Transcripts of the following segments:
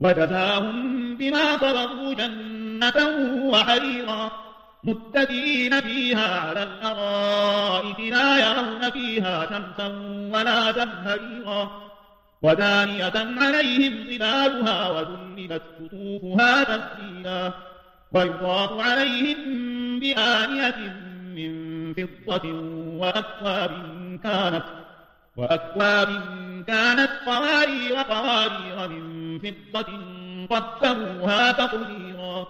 وجزاهم بما صبروا جنة وحريرا متكئين فيها على الأرائك لا يرون فيها شمسا ولا زمهريرا ودانية عليهم ظلالها وذللت قطوفها تسليلا ويطاف عليهم بآنية من فضة وأكواب كانت وأكواب كانت قوارير قوارير من فضة قدروها تقديرا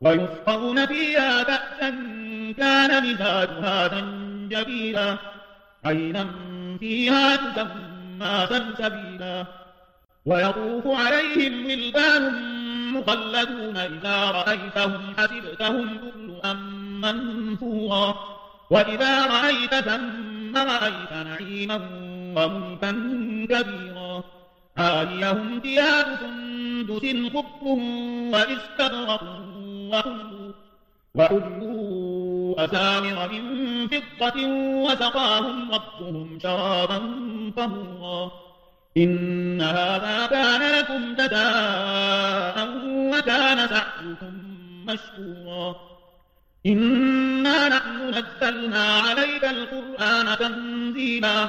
ويسقون فيها كأسا كان مزاجها زنجبيلا. عينا فيها تسمى سلسبيلا ويطوف عليهم ولدان مخلدون إذا رأيتهم حسبتهم لؤلؤا منثورا. وإذا رأيت ثم رأيت نعيما وملكا كبيرا. عاليهم ثياب سندس خضر واستبرق وحلوا أسامر من فضة وسقاهم ربهم شرابا طهورا. إن هذا كان لكم جزاء وكان سعيكم مشكورا. إنا نحن نزلنا عليك القرآن تنزيلا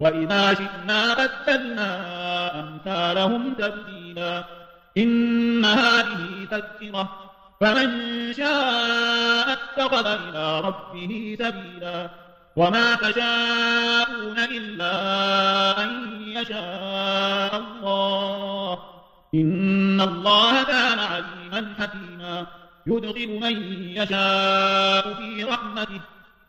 وإذا شئنا بدلنا أمثالهم تبديلا إن هذه تذكرة فمن شاء اتخذ إلى ربه سبيلا وما تشاءون إلا أن يشاء الله إن الله كان عليما حكيما يدخل من يشاء في رحمته